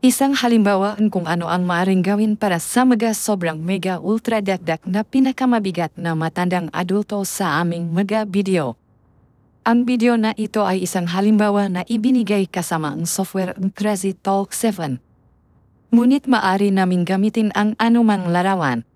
Isang halimbawa kung ano ang maaaring gawin para sa mga sobrang mega ultra dakdak na pinakamabigat na matandang adulto sa aming mga video. Ang video na ito ay isang halimbawa na ibinigay kasama ang software ng Crazy Talk 7. Ngunit maaari naming gamitin ang anumang larawan.